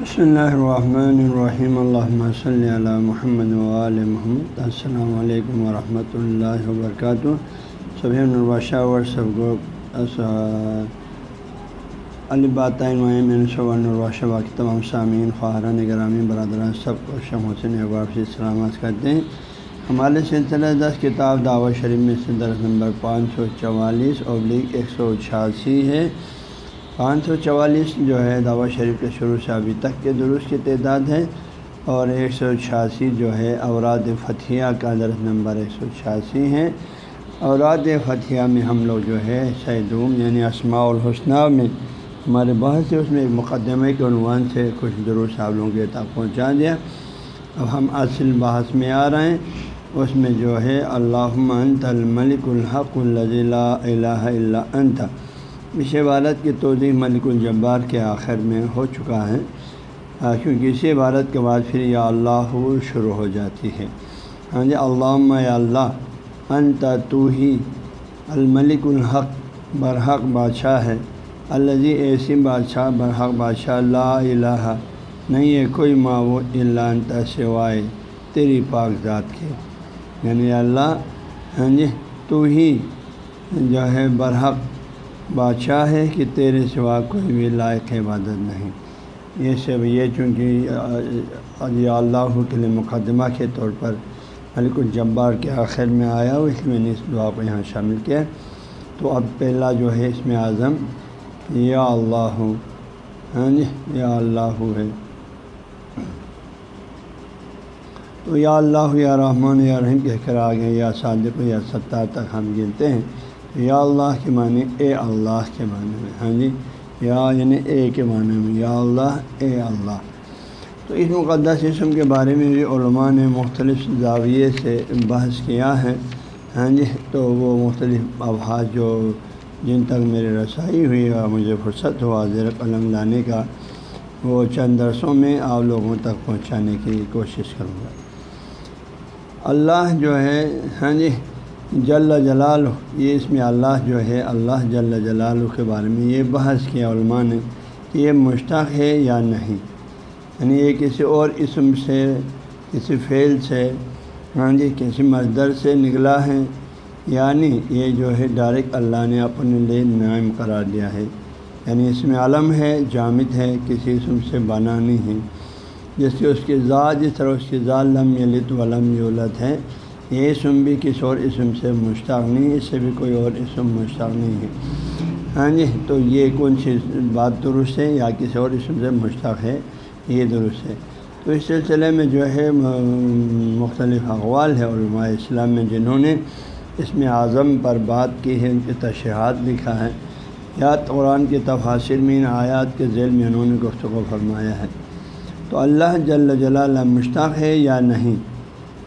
بسم اللہ الرحمن الرحیم اللہ صلی علی محمد وآل محمد السلام علیکم ورحمۃ اللہ وبرکاتہ سبھی نرواشہ ور سب گو علباتین نرواشہ باقی تمام سامعین خواہران گرامی برادران سب کو شم حسین اقبال سے سلامت کرتے ہیں ہمارے سلسلہ دس کتاب دعوت شریف میں سے درس نمبر پانچ سو چوالیس ابلیغ ایک سو چھیاسی ہے پانچ سو چوالیس جو ہے دعوت شریف کے شروع سے ابھی تک کے درست کی تعداد ہے اور ایک سو چھیاسی جو ہے اوراد فتھیہ کا درس نمبر ایک سو چھیاسی ہے اوراد فتھیہ میں ہم لوگ جو ہے سیدوم یعنی اسماع الحسنہ میں ہمارے بہت سے اس میں ایک مقدمے کے عنوان سے کچھ درست آپ لوگوں کے تک پہنچا دیا۔ اب ہم اصل بحث میں آ رہے ہیں۔ اس میں جو ہے اللہ انت الملک الحق لا الہ الا انت۔ اس عبارت کی توضیع ملک الجبار کے آخر میں ہو چکا ہے کیونکہ اسی عبارت کے بعد پھر یا اللہ شروع ہو جاتی ہے۔ ہاں جی علامہ اللہ، انت تو ہی الملک الحق، برحق بادشاہ ہے۔ الزی ایسی بادشاہ، برحق بادشاہ، لا الہ، نہیں ہے کوئی معبود اللہ انت سوائے تیری پاک ذات کے۔ یعنی اللہ ہاں جی تو ہی جو ہے، برحق بادشاہ ہے کہ تیرے سوا کوئی بھی لائق عبادت نہیں۔ یہ سب یہ چونکہ اللہ کے لیے مقدمہ کے طور پر ملک الجبار کے آخر میں آیا ہو اس میں نے اس دعا کو یہاں شامل کیا۔ تو اب پہلا جو ہے اس میں اعظم، یا اللہ ہاں جی یا اللہ ہے۔ تو یا اللہ، یا رحمان، یا رحیم کہہ کر آگے، یا صادق، یا ستار تک ہم گنتے ہیں۔ یا اللہ کے معنی اے اللہ کے معنی میں۔ ہاں جی؟ یا یعنی اے کے معنی میں، یا اللہ، اے اللہ۔ تو اس مقدس اسم کے بارے میں بھی علماء نے مختلف زاویے سے بحث کیا ہے ہاں جی؟ تو وہ مختلف ابحاظ جو جن تک میری رسائی ہوئی اور مجھے فرصت ہوا زیر قلم لانے کا، وہ چند درسوں میں آپ لوگوں تک پہنچانے کی کوشش کروں گا۔ اللہ جو ہے ہاں جی؟ جل جلال یہ اس میں اللہ جو ہے، اللہ جل جلال کے بارے میں یہ بحث کیا علماء نے کہ یہ مشتق ہے یا نہیں۔ یعنی یہ کسی اور اسم سے، کسی فعل سے ہاں جی کسی مزدر سے نکلا ہے۔ یعنی یہ جو ہے، ڈائریکٹ اللہ نے اپنے لیے نائم قرار دیا ہے۔ یعنی اس میں علم ہے، جامد ہے، کسی اسم سے بنا نہیں ہے۔ جس اس کی ذات، جس طرح اس کی ذات لم یلت ولم یولت ہے یہ اسم بھی کسی اور اسم سے مشتاق نہیں، اس سے بھی کوئی اور اسم مشتاق نہیں ہے۔ ہاں جی تو یہ کون سی بات درست ہے یا کسی اور اسم سے مشتاق ہے؟ یہ درست ہے۔ تو اس سلسلے میں جو ہے مختلف اقوال ہے علماء اسلام میں جنہوں نے اس میں اعظم پر بات کی ہے، ان کے تشہات لکھا ہے۔ یا قرآن کے تفاصر میں ان آیات کے ذیل میں انہوں نے گفتگو فرمایا ہے۔ تو اللہ جل جلال مشتاق ہے یا نہیں؟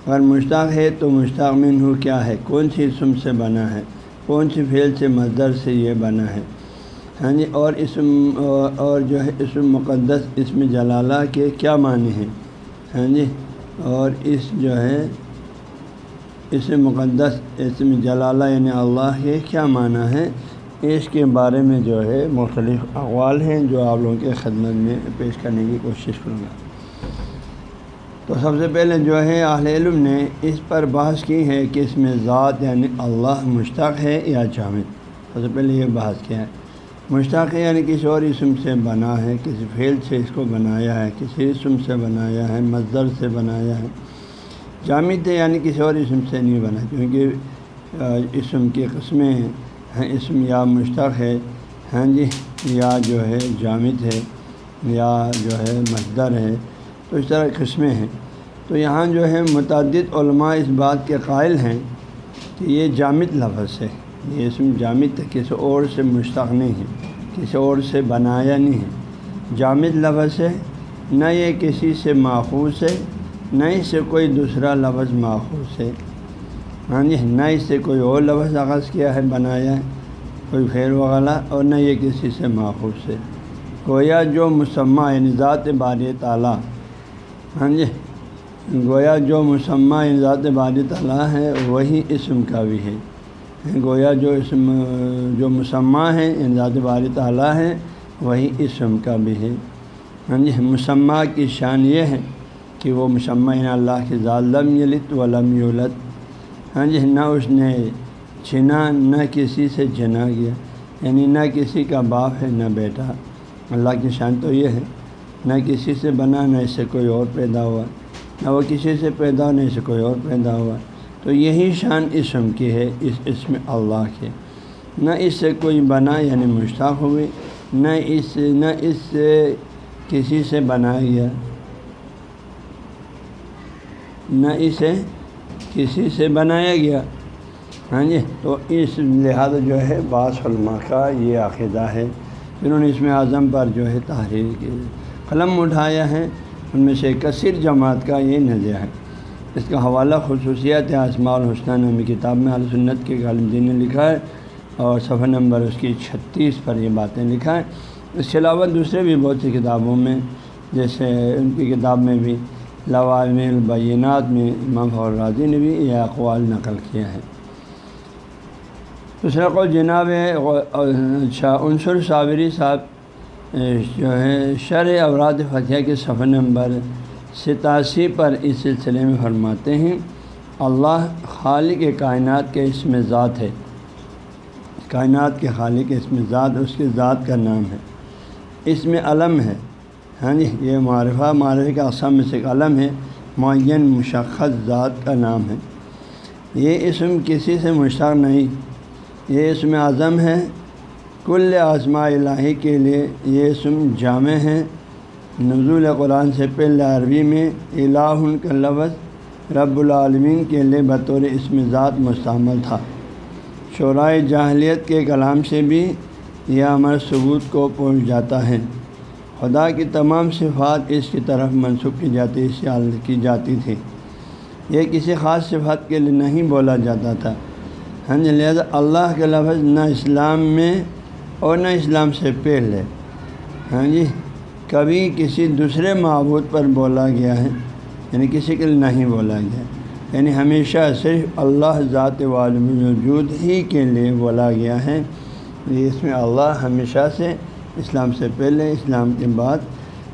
اگر مشتاق ہے تو مشتاق من ہو کیا ہے؟ کون سی اسم سے بنا ہے؟ کون سی فعل سے مزدر سے یہ بنا ہے؟ ہاں جی اور اسم، اور جو ہے اسم مقدس، اسم جلالہ کے کیا معنی ہیں؟ ہاں جی اور اس جو ہے اسم مقدس، اسم جلالہ یعنی اللہ کے کیا معنی ہے اس کے بارے میں جو ہے مختلف اقوال ہیں جو آپ لوگوں کے خدمت میں پیش کرنے کی کوشش کروں گا۔ تو سب سے پہلے جو ہے، اہل علم نے اس پر بحث کی ہے کہ اس میں ذات یعنی اللہ مشتاق ہے یا جامد۔ سب سے پہلے یہ بحث کیا ہے۔ مشتاق ہے یعنی کسی اور اسم سے بنا ہے، کسی فیل سے اس کو بنایا ہے، کسی اسم سے بنایا ہے مزدر سے بنایا ہے۔ جامد ہے یعنی کسی اور اسم سے نہیں بنا، کیونکہ اسم کی قسمیں ہیں۔ ہاں، اسم یا مشتاق ہے ہاں جی یا جو ہے جامد ہے، یا جو ہے مزدر ہے۔ تو اس طرح قسمیں ہیں۔ تو یہاں جو ہے متعدد علماء اس بات کے قائل ہیں کہ یہ جامد لفظ ہے۔ یہ اسم جامد کسی اور سے مشتق نہیں ہے، کسی اور سے بنایا نہیں ہے۔ جامد لفظ ہے، نہ یہ کسی سے ماخوذ ہے، نہ اس سے کوئی دوسرا لفظ ماخوذ ہے۔ ہاں جی نہ اس سے کوئی اور لفظ آغاز کیا ہے، بنایا ہے، کوئی خیر وغیرہ اور نہ یہ کسی سے ماخوذ ہے۔ گویا جو مسمہ یعنی ذات بار تعالیٰ ہاں جی گویا جو مسمہ ذات بار تعالیٰ ہے، وہی اسم کا بھی ہے۔ گویا جو اسم، جو مسمہ ہے ذات بار تعالیٰ ہے، وہی اسم کا بھی ہے۔ ہاں جی مسمہ کی شان یہ ہے کہ وہ مسمہ یعنی اللہ کے ظالم یلت و لم یولت ہاں جی نہ اس نے چھنا، نہ کسی سے چنا گیا یعنی نہ کسی کا باپ ہے، نہ بیٹا۔ اللہ کی شان تو یہ ہے۔ نہ کسی سے بنا، نہ اس سے کوئی اور پیدا ہوا۔ نہ وہ کسی سے پیدا، نہ اس سے کوئی اور پیدا ہوا۔ تو یہی شان اسم کی ہے، اس اسم اللہ کے نہ اس سے کوئی بنا یعنی مشتاق ہوئے نہ اس نہ اس سے کسی سے بنایا گیا۔ نہ اسے کسی سے بنایا گیا۔ ہاں جی؟ تو اس لحاظ جو ہے، بعض علماء کا یہ عقیدہ ہے۔ جنہوں نے اس میں اعظم پر جو ہے تحریر کی۔ قلم اٹھایا ہے ان میں سے کثیر جماعت کا یہ نظر ہے۔ اس کا حوالہ خصوصیت آسما الحسنہ نامی کتاب میں سنت کے غالم دین نے لکھا ہے اور صفحہ نمبر اس کی چھتیس پر یہ باتیں لکھا ہے۔ اس کے علاوہ دوسرے بھی بہت سی کتابوں میں، جیسے ان کی کتاب میں بھی لوام البینات میں امام فور راضی نے بھی یہ اقوال نقل کیا ہے۔ دوسرا کو جناب اچھا عنصر صابری صاحب جو ہے شرح اوراد فتح کے صفحہ نمبر ستاسی پر اس سلسلے میں فرماتے ہیں، اللہ خالق کائنات کے اسم ذات ہے۔ کائنات کے خالق اس میں ذات، اس کی ذات کا نام ہے۔ اس میں علم ہے۔ ہاں جی یہ معرفہ، معرفی کا اقسام میں سے علم ہے۔ معین، مشخص ذات کا نام ہے۔ یہ اسم کسی سے مشتاق نہیں۔ یہ اسم اعظم ہے۔ کل آزما الہی کے لیے یہ اسم جامع ہے نزول قرآن سے پہلے عربی میں الہ کا لفظ رب العالمین کے لیے بطور اسم ذات مستعمل تھا۔ شعرائے جاہلیت کے کلام سے بھی یہ عمر ثبوت کو پہنچ جاتا ہے۔ خدا کی تمام صفات اس کی طرف منسوخ کی جاتی کی جاتی تھی۔ یہ کسی خاص صفات کے لیے نہیں بولا جاتا تھا۔ ہاں جی لہٰذا اللہ کے لفظ نہ اسلام میں اور نہ اسلام سے پہلے ہاں جی؟ کبھی کسی دوسرے معبود پر بولا گیا ہے یعنی کسی کے لیے نہیں بولا گیا۔ یعنی ہمیشہ صرف اللہ ذات والم وجود ہی کے لیے بولا گیا ہے۔ اس میں اللہ ہمیشہ سے اسلام سے پہلے، اسلام کے بعد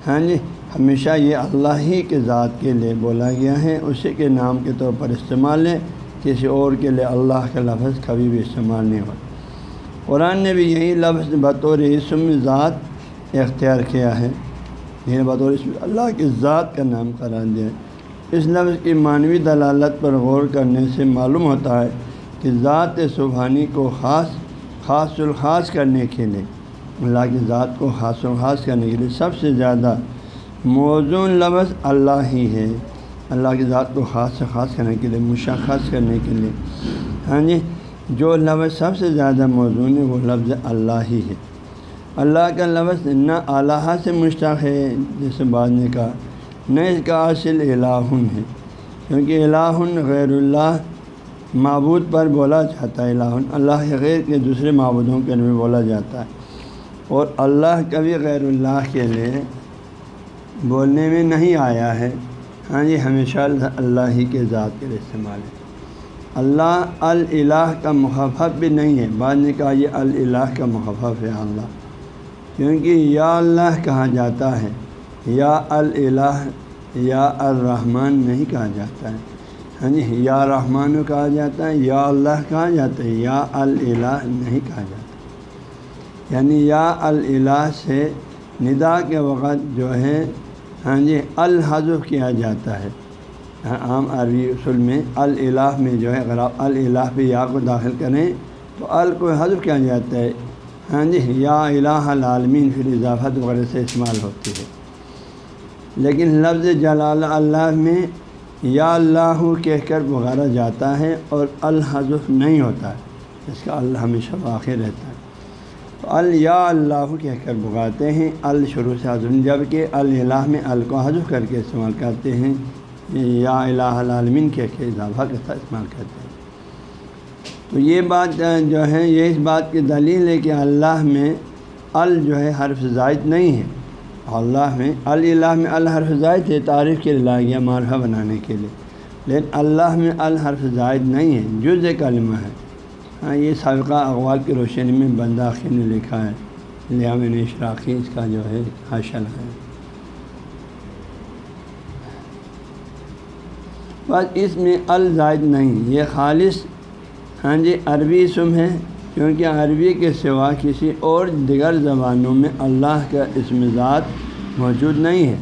ہاں جی؟ ہمیشہ یہ اللہ ہی کے ذات کے لیے بولا گیا ہے۔ اسی کے نام کے طور پر استعمال ہے۔ کسی اور کے لیے اللہ کا لفظ کبھی بھی استعمال نہیں ہوتا۔ قرآن نے بھی یہی لفظ بطور اسم ذات اختیار کیا ہے۔ یہ بطور اسم اللہ کی ذات کا نام قرار دیا اس لفظ کی معنوی دلالت پر غور کرنے سے معلوم ہوتا ہے کہ ذات سبحانی کو خاص خاص الخاص کرنے کے لیے، اللہ کی ذات کو خاص الخاص کرنے کے لیے سب سے زیادہ موزون لفظ اللہ ہی ہے۔ اللہ کی ذات کو خاص خاص کرنے کے لیے، مشخص کرنے کے لیے۔ ہاں جی؟ جو لفظ سب سے زیادہ موزون ہے، وہ لفظ اللہ ہی ہے۔ اللہ کا لفظ نہ اللہ سے مشتاق ہے، جیسے بعد نے کہا، نہ اس کا اصل الہن ہے۔ کیونکہ الہن غیر اللہ معبود پر بولا جاتا ہے۔ الہن اللہ کے غیر کے دوسرے معبودوں کے میں بولا جاتا ہے۔ اور اللہ کبھی غیر اللہ کے لیے بولنے میں نہیں آیا ہے۔ ہاں جی ہمیشہ اللہ ہی کے ذات کے لیے استعمال ہے۔ اللہ الہ کا مخفف بھی نہیں ہے۔ بعد نے کہا یہ الہ کا مخفف ہے اللہ۔ کیونکہ یا اللہ کہا جاتا ہے، یا الہ یا الرحمن نہیں کہا جاتا ہے۔ ہاں جی یا رحمان کہا جاتا ہے، یا اللہ کہا جاتا ہے، یا الہ نہیں کہا جاتا۔ یعنی یا الہ سے ندا کے وقت جو ہے ہاں جی الحضف کیا جاتا ہے۔ عام عربی اصول میں الہ میں جو ہے، اگر آپ الہ پہ یا کو داخل کریں تو ال کو حضف کیا جاتا ہے؟ ہاں جی یا الہ العالمین پھر اضافت وغیرہ سے استعمال ہوتی ہے۔ لیکن لفظ جلال اللہ میں یا اللہ کہہ کر بغیرہ جاتا ہے اور الحضف نہیں ہوتا ہے اس کا اللہ ہمیشہ واقع رہتا ہے۔ الیا اللہ کہہ کر بگاتے ہیں الشروع سے حضر جبکہ اللہ میں ال کو حضف کر کے استعمال کرتے ہیں۔ یا الہ العالمین کہہ کے اضافہ کے ساتھ استعمال کرتے ہیں۔ تو یہ بات جو ہے، یہ اس بات کی دلیل ہے کہ اللہ میں ال جو ہے حرف زائد نہیں ہے۔ اللہ میں اللہ میں الحرف زائد ہے تعریف کے لیے گیا معرفہ بنانے کے لیے۔ لیکن اللہ میں الحرف زائد نہیں ہے جز کلمہ ہے۔ ہاں یہ سابقہ اقوال کی روشنی میں بنداخی نے لکھا ہے۔ لہٰ میں نے اشراقی اس کا جو ہے حاصل ہے۔ بس اس میں الزائد نہیں، یہ خالص ہاں جی عربی اسم ہے، کیونکہ عربی کے سوا کسی اور دیگر زبانوں میں اللہ کا اسم ذات موجود نہیں ہے۔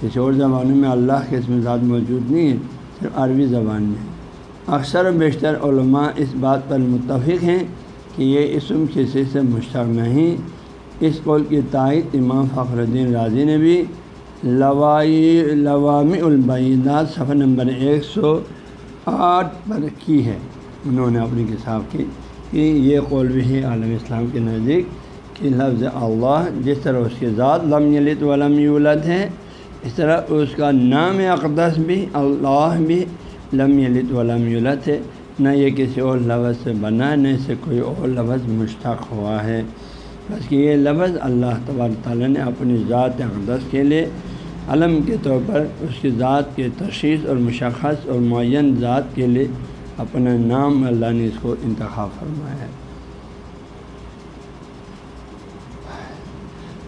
کسی اور زبانوں میں اللہ کا اسم ذات موجود نہیں ہے، صرف عربی زبان میں۔ اکثر و بیشتر علماء اس بات پر متفق ہیں کہ یہ اسم کسی سے مشتق نہیں۔ اس قول کی تائید امام فخر الدین راضی نے بھی لوائی لوامی البعیدات صفحہ نمبر ایک سو آٹھ پر کی ہے۔ انہوں نے اپنی کتاب کی کہ یہ قول بھی ہے عالم اسلام کے نزدیک کہ لفظ اللہ جس طرح اس کی ذات لم یلت ولم یولد ہے، اس طرح اس کا نام اقدس بھی، اللہ بھی لم یلت ولم یولد ہے۔ نہ یہ کسی اور لفظ سے بنا ہے نہ اسے کوئی اور لفظ مشتق ہوا ہے۔ بس کہ یہ لفظ اللہ تبار تعالیٰ نے اپنی ذات اقدس کے لیے علم کے طور پر اس کی ذات کے تشخیص اور مشخص اور معین ذات کے لیے اپنا نام اللہ نے اس کو انتخاب فرمایا ہے۔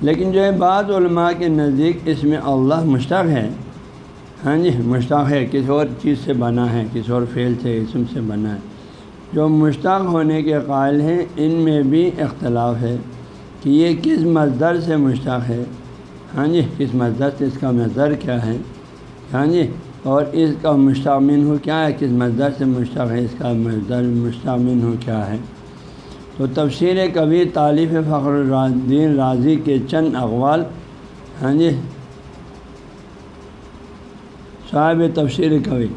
لیکن جو ہے بعض علماء کے نزدیک اس میں اللہ مشتق ہے۔ ہاں جی مشتاق ہے کسی اور چیز سے بنا ہے کسی اور فعل سے، اسم سے بنا ہے۔ جو مشتاق ہونے کے قائل ہیں، ان میں بھی اختلاف ہے کہ یہ کس مزدر سے مشتاق ہے۔ ہاں جی کس مزدر سے اس کا مزدر کیا ہے؟ ہاں جی اور اس کا مشتمن ہو کیا ہے؟ کس مزدر سے مشتاق ہے؟ اس کا مزدر مشتمن ہو کیا ہے؟ تو تفسیر کبھی طالف فخر الدین راضی کے چند اقوال ہاں جی صاحب تفسیر کبھی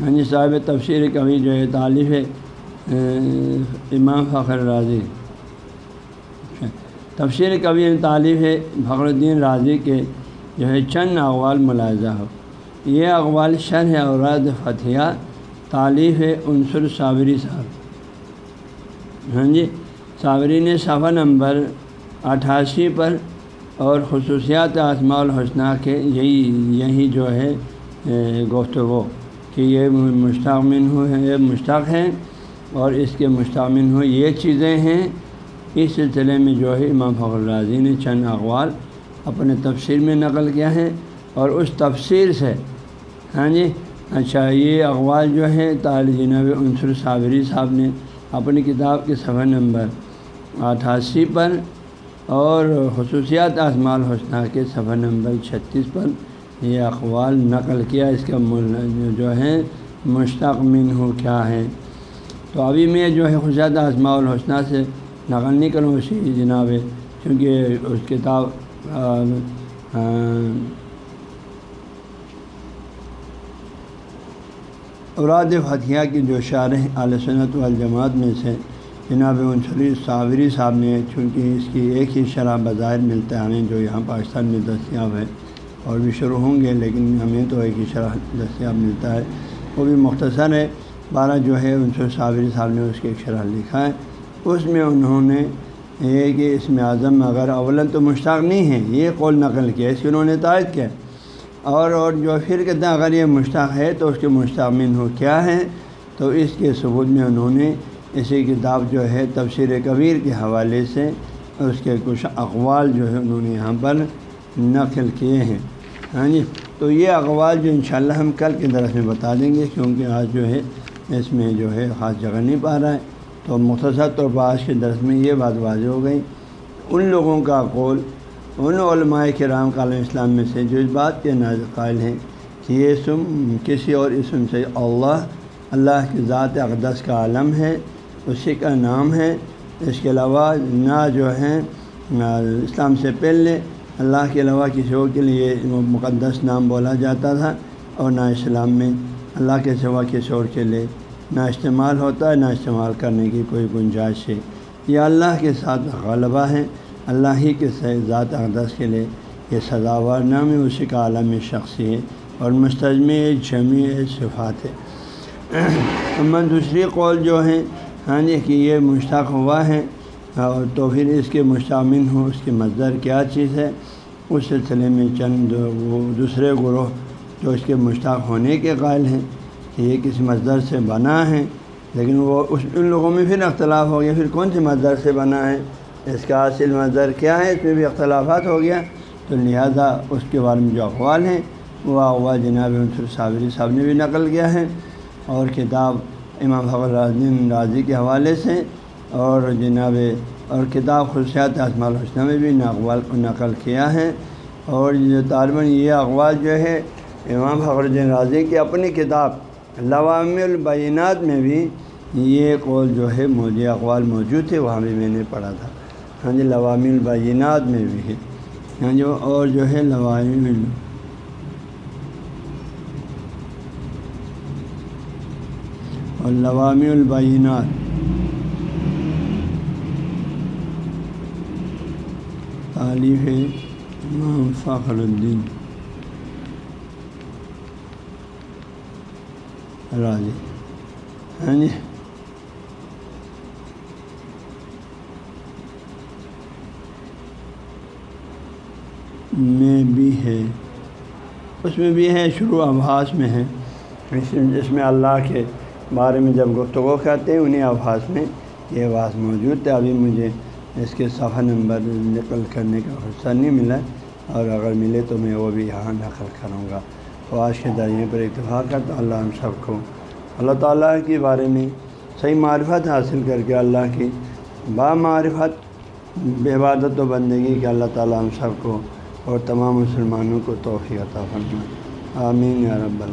ہاں جی صاحب تفسیر کبھی جو ہے طالف امام فخر راضی تفسیر کبھی طالف ہے فخر الدین راضی کے جو ہے چند اقوال ملاحظہ ہو۔ یہ اقوال شرح اوراد فتح طالف ہے عنصر صابری صاحب۔ ہاں جی صابری نے صفحہ نمبر اٹھاسی پر اور خصوصیات آسماء الحسنہ کے یہی یہی جو ہے گفتگو کہ یہ مشتمن ہو ہے مشتق ہیں اور اس کے مشتمن ہو یہ چیزیں ہیں۔ اس سلسلے میں جو ہے امام فخر الرازی نے چند اقوال اپنے تفسیر میں نقل کیا ہے اور اس تفسیر سے ہاں جی اچھا یہ اقوال جو ہے طال جناب عنصر صابری صاحب نے اپنی کتاب کے صفحہ نمبر اٹھاسی پر اور خصوصیات اعظمال حسنہ کے صفحہ نمبر چھتیس پر یہ اقوال نقل کیا، اس کا جو ہے مشتق من ہو کیا ہے۔ تو ابھی میں جو ہے خصوصیات اعظماء الحسنہ سے نقل نہیں کروں اسی جناب ہے کیونکہ اس کتاب اوراد فتھیہ کی جو شارح علیہ صنعت والجماعت میں سے جناب عنصری صابری صاحب نے، چونکہ اس کی ایک ہی شرح بظاہر ملتا ہے ہمیں جو یہاں پاکستان میں دستیاب ہے، اور بھی شروع ہوں گے، لیکن ہمیں تو ایک ہی شرح دستیاب ملتا ہے۔ وہ بھی مختصر ہے۔ بارہ جو ہے عنصر صابری صاحب نے اس کی ایک شرح لکھا ہے۔ اس میں انہوں نے یہ کہ اس میں اعظم اگر اول تو مشتاق نہیں ہے یہ قول نقل کیا، اس کی انہوں نے تائید کیا۔ اور اور جو پھر کہتے ہیں اگر یہ مشتاق ہے تو اس کے مشتمن ہو کیا ہے تو اس کے ثبوت میں انہوں نے اسی کتاب جو ہے تفسیر کبیر کے حوالے سے اس کے کچھ اقوال جو ہے انہوں نے یہاں پر نقل کیے ہیں۔ ہاں جی تو یہ اقوال جو انشاءاللہ ہم کل کے درس میں بتا دیں گے، کیونکہ آج جو ہے اس میں جو ہے خاص جگہ نہیں پا رہا ہے۔ تو مختصر طور پر آج کے درس میں یہ بات واضح ہو گئی۔ ان لوگوں کا قول، ان علماء کرام کالم اسلام میں سے جو اس بات کے نازل قائل ہیں کہ یہ اسم کسی اور اسم سے اللہ اللہ کی ذات اقدس کا عالم ہے، اسی کا نام ہے۔ اس کے علاوہ نہ جو ہے اسلام سے پہلے اللہ کے علاوہ کسی اور کے لیے مقدس نام بولا جاتا تھا اور نہ اسلام میں اللہ کے سوا کسی اور کے لیے۔ نہ استعمال ہوتا ہے، نہ استعمال کرنے کی کوئی گنجائش ہے۔ یہ اللہ کے ساتھ غلبہ ہے۔ اللہ ہی کے ذات اقدس کے لیے یہ سزاوار نام ہے، اسی کا عالم شخصی ہے اور مستجم جمی صفات ہے۔ امن دوسری قول جو ہے ہاں جی کہ یہ مشتاق ہوا ہے اور تو پھر اس کے مشتمن ہو، اس کی مزدر کیا چیز ہے؟ اس سلسلے میں چند دوسرے گروہ جو اس کے مشتاق ہونے کے قائل ہیں۔ کہ یہ کسی مزدر سے بنا ہے، لیکن وہ اس، ان لوگوں میں پھر اختلاف ہو گیا۔ پھر کون سی مزدر سے بنا ہے؟ اس کا حاصل مظر کیا ہے؟ اس میں بھی اختلافات ہو گیا۔ تو لہٰذا اس کے بارے میں جو اقوال ہیں، وہ اغوا جناب عنصر صابری صاحب نے بھی نقل کیا ہے۔ اور کتاب امام فخر الدین راضی کے حوالے سے، اور جناب، اور کتاب خصوصیات اسماع الحسنہ میں بھی اقوال کو نقل کیا ہے۔ اور جو طالباً یہ اقوال جو ہے، امام فخر الدین راضی کی اپنی کتاب لوام البینات میں بھی یہ قول جو ہے مجھے اقوال موجود تھے، وہاں بھی میں نے پڑھا تھا۔ ہاں جی لوام البینات میں بھی ہے۔ ہاں جو اور جو ہے لوام اور لوام البینات تعلیف امام فخر الدین۔ راضی ہاں جی میں بھی ہے. اس میں بھی ہے، شروع آبھاس میں ہے. جس میں اللہ کے بارے میں جب گفتگو کرتے ہیں، انہیں آبھاس میں یہ آواز موجود تھا ابھی مجھے اس کے صفحہ نمبر نقل کرنے کا حصہ نہیں ملا اور اگر ملے تو میں وہ بھی یہاں نقل کروں گا. آج کے درجے پر اتفاق کرتا اللہ ہم سب کو اللہ تعالیٰ کے بارے میں صحیح معرفت حاصل کر کے اللہ کی با معرفت بے عبادت و بندگی کے اللہ تعالیٰ ہم سب کو اور تمام مسلمانوں کو توفیع عطا فرمائے۔ آمین یا رب اللہ